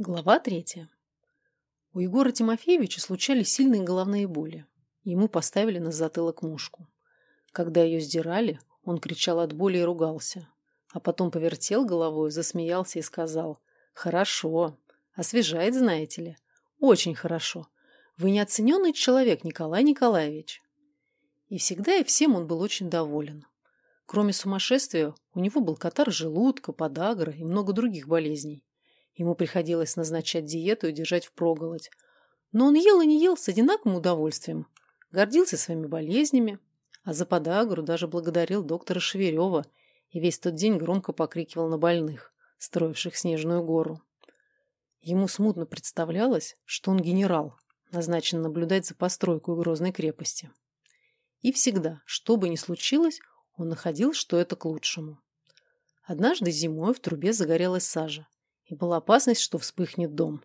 Глава третья. У Егора Тимофеевича случались сильные головные боли. Ему поставили на затылок мушку. Когда ее сдирали, он кричал от боли и ругался. А потом повертел головой, засмеялся и сказал «Хорошо. Освежает, знаете ли. Очень хорошо. Вы неоцененный человек, Николай Николаевич». И всегда и всем он был очень доволен. Кроме сумасшествия, у него был катар желудка, подагра и много других болезней. Ему приходилось назначать диету и держать впроголодь. Но он ел и не ел с одинаковым удовольствием. Гордился своими болезнями, а за подагру даже благодарил доктора Шеверева и весь тот день громко покрикивал на больных, строивших снежную гору. Ему смутно представлялось, что он генерал, назначен наблюдать за постройкой грозной крепости. И всегда, что бы ни случилось, он находил, что это к лучшему. Однажды зимой в трубе загорелась сажа, и была опасность, что вспыхнет дом.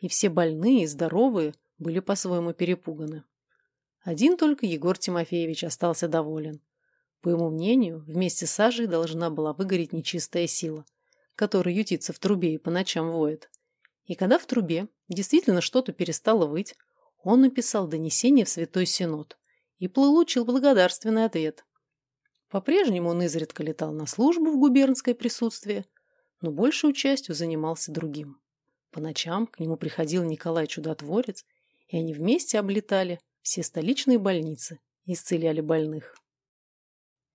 И все больные и здоровые были по-своему перепуганы. Один только Егор Тимофеевич остался доволен. По его мнению, вместе с сажей должна была выгореть нечистая сила, которая ютится в трубе и по ночам воет. И когда в трубе действительно что-то перестало выть, он написал донесение в Святой Синод и получил благодарственный ответ. По-прежнему он изредка летал на службу в губернское присутствие, но большую частью занимался другим. По ночам к нему приходил Николай Чудотворец, и они вместе облетали все столичные больницы и исцеляли больных.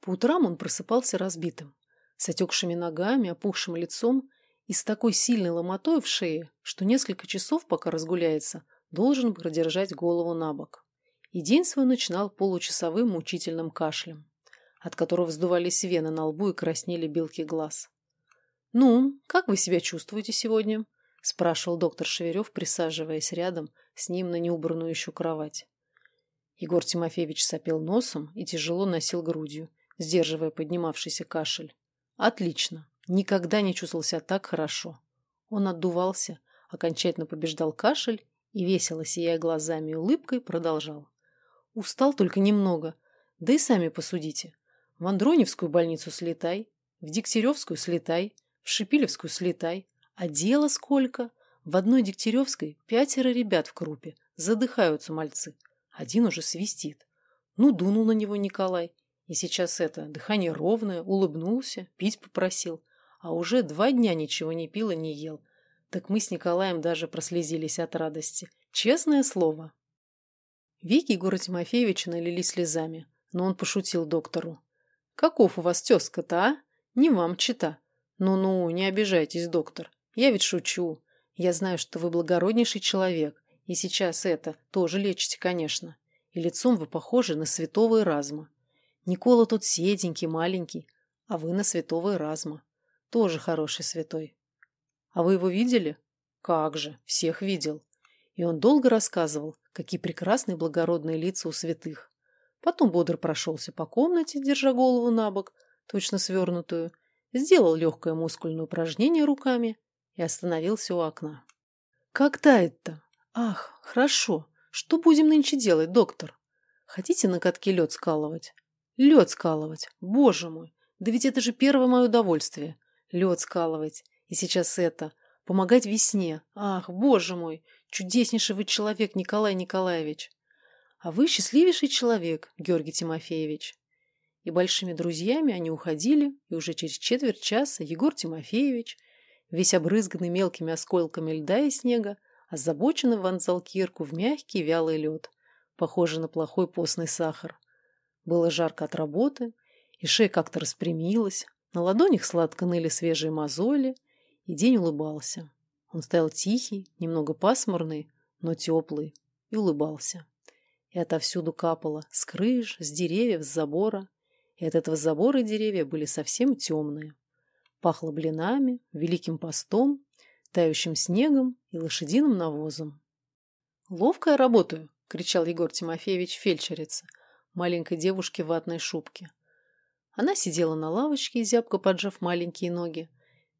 По утрам он просыпался разбитым, с отекшими ногами, опухшим лицом и с такой сильной ломотой в шее, что несколько часов, пока разгуляется, должен продержать голову на бок. И день свой начинал получасовым мучительным кашлем, от которого вздувались вены на лбу и краснели белки глаз. «Ну, как вы себя чувствуете сегодня?» – спрашивал доктор Шеверев, присаживаясь рядом с ним на неубранную еще кровать. Егор Тимофеевич сопел носом и тяжело носил грудью, сдерживая поднимавшийся кашель. «Отлично. Никогда не чувствовал себя так хорошо». Он отдувался, окончательно побеждал кашель и, весело сияя глазами и улыбкой, продолжал. «Устал только немного. Да и сами посудите. В Андроневскую больницу слетай, в Дегтяревскую слетай, в Шипилевскую слетай. А дело сколько? В одной Дегтяревской пятеро ребят в крупе. Задыхаются мальцы. Один уже свистит. Ну, дунул на него Николай. И сейчас это, дыхание ровное, улыбнулся, пить попросил. А уже два дня ничего не пил и не ел. Так мы с Николаем даже прослезились от радости. Честное слово. Веки Егора Тимофеевича налились слезами, но он пошутил доктору. «Каков у вас тезка-то, а? Не вам чита. «Ну-ну, не обижайтесь, доктор. Я ведь шучу. Я знаю, что вы благороднейший человек, и сейчас это тоже лечите, конечно. И лицом вы похожи на святого Эразма. Никола тут седенький, маленький, а вы на святого Эразма. Тоже хороший святой. А вы его видели? Как же, всех видел. И он долго рассказывал, какие прекрасные благородные лица у святых. Потом бодро прошелся по комнате, держа голову на бок, точно свернутую, сделал легкое мускульное упражнение руками и остановился у окна. «Как тает-то? Ах, хорошо. Что будем нынче делать, доктор? Хотите на катке лед скалывать? Лед скалывать, боже мой! Да ведь это же первое мое удовольствие. Лед скалывать. И сейчас это. Помогать весне. Ах, боже мой! Чудеснейший вы человек, Николай Николаевич. А вы счастливейший человек, Георгий Тимофеевич. И большими друзьями они уходили, и уже через четверть часа Егор Тимофеевич, весь обрызганный мелкими осколками льда и снега, озабоченно вонзал кирку в мягкий вялый лед, похожий на плохой постный сахар. Было жарко от работы, и шея как-то распрямилась, на ладонях сладко ныли свежие мозоли, и день улыбался. Он стоял тихий, немного пасмурный, но теплый, и улыбался. И отовсюду капало, с крыш, с деревьев, с забора, и от этого забора деревья были совсем темные. Пахло блинами, великим постом, тающим снегом и лошадиным навозом. «Ловко я работаю!» — кричал Егор Тимофеевич фельдшерица, маленькой девушке в ватной шубке. Она сидела на лавочке, зябко поджав маленькие ноги,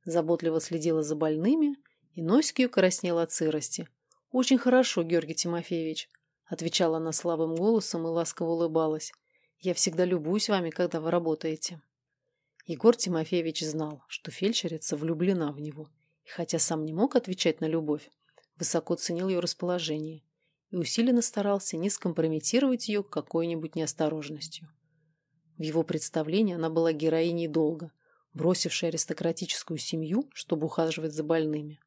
заботливо следила за больными, и носик ее краснел от сырости. «Очень хорошо, Георгий Тимофеевич», — отвечала она слабым голосом и ласково улыбалась. Я всегда любуюсь вами, когда вы работаете. Егор Тимофеевич знал, что фельдшерица влюблена в него и хотя сам не мог отвечать на любовь, высоко ценил ее расположение и усиленно старался не скомпрометировать ее какой-нибудь неосторожностью. В его представлении она была героиней долга, бросившей аристократическую семью, чтобы ухаживать за больными.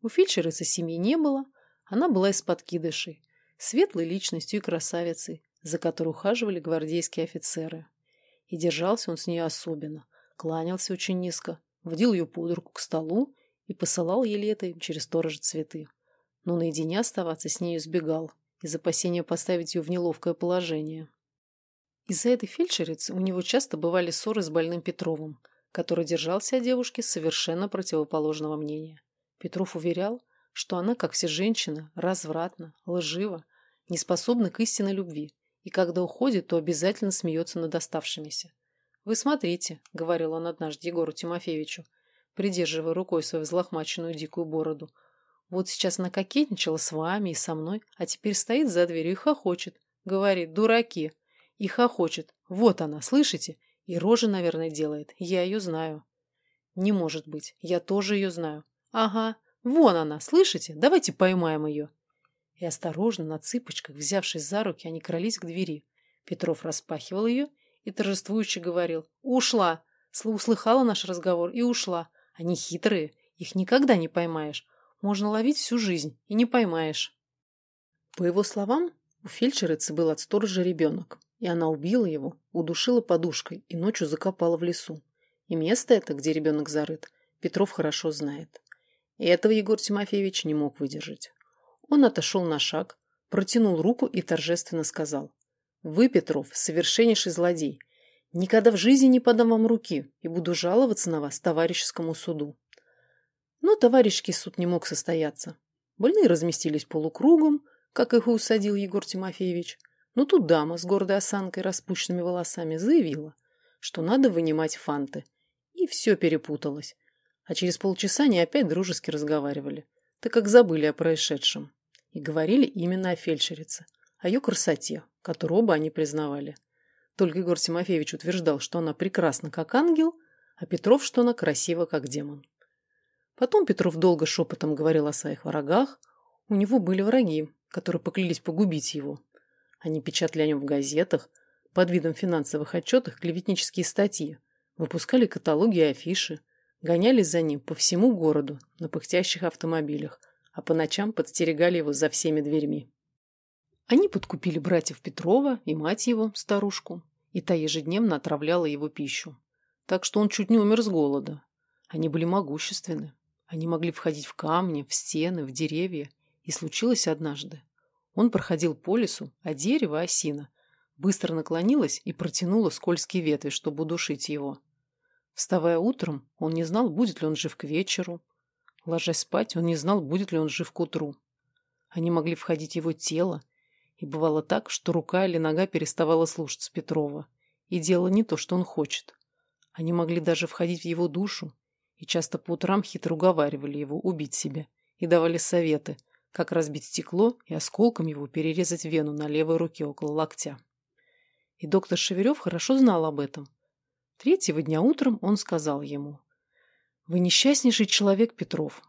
У фельдшерицы семьи не было, она была из подкидышей, светлой личностью и красавицей, за которой ухаживали гвардейские офицеры. И держался он с ней особенно, кланялся очень низко, водил ее под к столу и посылал ей лето через сторожа цветы. Но наедине оставаться с нею избегал, из опасения поставить ее в неловкое положение. Из-за этой фельдшерицы у него часто бывали ссоры с больным Петровым, который держался о девушке совершенно противоположного мнения. Петров уверял, что она, как все женщины, развратна, лжива, не способна к истинной любви, и когда уходит, то обязательно смеется над оставшимися. «Вы смотрите», — говорил он однажды Егору Тимофеевичу, придерживая рукой свою взлохмаченную дикую бороду. «Вот сейчас она кокетничала с вами и со мной, а теперь стоит за дверью и хохочет. Говорит, дураки. И хохочет. Вот она, слышите? И рожи, наверное, делает. Я ее знаю». «Не может быть. Я тоже ее знаю». «Ага. Вон она, слышите? Давайте поймаем ее». И осторожно, на цыпочках, взявшись за руки, они крались к двери. Петров распахивал ее и торжествующе говорил «Ушла!» Услыхала наш разговор и ушла. Они хитрые, их никогда не поймаешь. Можно ловить всю жизнь и не поймаешь. По его словам, у фельдшерицы был от сторожа ребенок, и она убила его, удушила подушкой и ночью закопала в лесу. И место это, где ребенок зарыт, Петров хорошо знает. И этого Егор Тимофеевич не мог выдержать. Он отошел на шаг, протянул руку и торжественно сказал. «Вы, Петров, совершеннейший злодей. Никогда в жизни не подам вам руки и буду жаловаться на вас товарищескому суду». Но товарищеский суд не мог состояться. Больные разместились полукругом, как их и усадил Егор Тимофеевич. Но тут дама с гордой осанкой, распущенными волосами заявила, что надо вынимать фанты. И все перепуталось. А через полчаса они опять дружески разговаривали так как забыли о происшедшем. И говорили именно о фельдшерице, о ее красоте, которую оба они признавали. Только Егор Тимофеевич утверждал, что она прекрасна, как ангел, а Петров, что она красива, как демон. Потом Петров долго шепотом говорил о своих врагах. У него были враги, которые поклялись погубить его. Они печатали о нем в газетах, под видом финансовых отчетах клеветнические статьи, выпускали каталоги и афиши, Гонялись за ним по всему городу на пыхтящих автомобилях, а по ночам подстерегали его за всеми дверьми. Они подкупили братьев Петрова и мать его, старушку, и та ежедневно отравляла его пищу. Так что он чуть не умер с голода. Они были могущественны. Они могли входить в камни, в стены, в деревья. И случилось однажды. Он проходил по лесу, а дерево, осина, быстро наклонилась и протянула скользкие ветви, чтобы удушить его. Вставая утром, он не знал, будет ли он жив к вечеру. Ложась спать, он не знал, будет ли он жив к утру. Они могли входить в его тело, и бывало так, что рука или нога переставала слушаться Петрова и делала не то, что он хочет. Они могли даже входить в его душу, и часто по утрам хитро уговаривали его убить себя и давали советы, как разбить стекло и осколком его перерезать вену на левой руке около локтя. И доктор Шеверев хорошо знал об этом – Третьего дня утром он сказал ему. «Вы несчастнейший человек, Петров.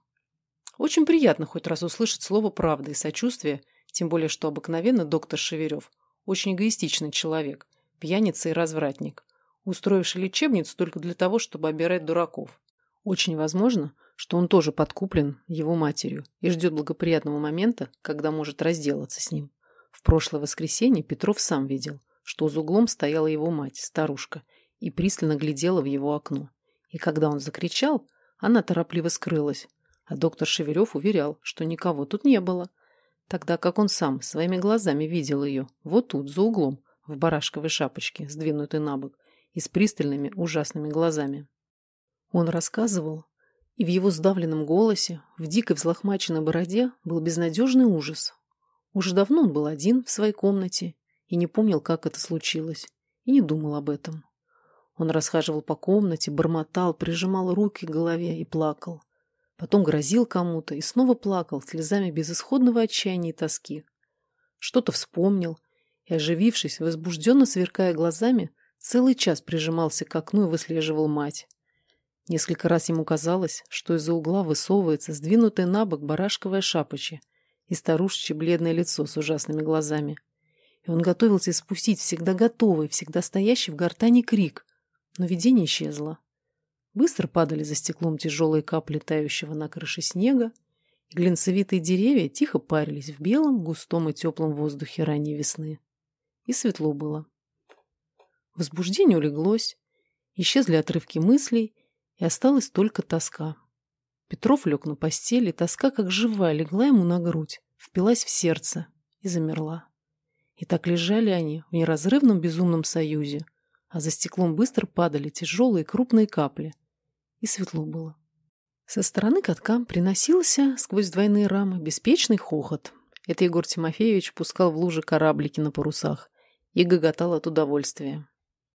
Очень приятно хоть раз услышать слово правды и сочувствия, тем более что обыкновенно доктор Шеверев очень эгоистичный человек, пьяница и развратник, устроивший лечебницу только для того, чтобы обирать дураков. Очень возможно, что он тоже подкуплен его матерью и ждет благоприятного момента, когда может разделаться с ним. В прошлое воскресенье Петров сам видел, что за углом стояла его мать, старушка, и пристально глядела в его окно. И когда он закричал, она торопливо скрылась, а доктор Шеверев уверял, что никого тут не было, тогда как он сам своими глазами видел ее, вот тут, за углом, в барашковой шапочке, сдвинутой на бок, и с пристальными ужасными глазами. Он рассказывал, и в его сдавленном голосе, в дикой взлохмаченной бороде был безнадежный ужас. Уже давно он был один в своей комнате и не помнил, как это случилось, и не думал об этом. Он расхаживал по комнате, бормотал, прижимал руки к голове и плакал. Потом грозил кому-то и снова плакал слезами безысходного отчаяния и тоски. Что-то вспомнил и, оживившись, возбужденно сверкая глазами, целый час прижимался к окну и выслеживал мать. Несколько раз ему казалось, что из-за угла высовывается сдвинутая на бок барашковая шапочья и старушечье бледное лицо с ужасными глазами. И он готовился испустить всегда готовый, всегда стоящий в гортани крик. Но видение исчезло. Быстро падали за стеклом тяжелые капли тающего на крыше снега, и глинцевитые деревья тихо парились в белом, густом и теплом воздухе ранней весны. И светло было. Возбуждение улеглось, исчезли отрывки мыслей, и осталась только тоска. Петров лег на постели, тоска, как живая, легла ему на грудь, впилась в сердце и замерла. И так лежали они в неразрывном безумном союзе, а за стеклом быстро падали тяжелые крупные капли. И светло было. Со стороны катка приносился сквозь двойные рамы беспечный хохот. Это Егор Тимофеевич пускал в лужи кораблики на парусах и гоготал от удовольствия.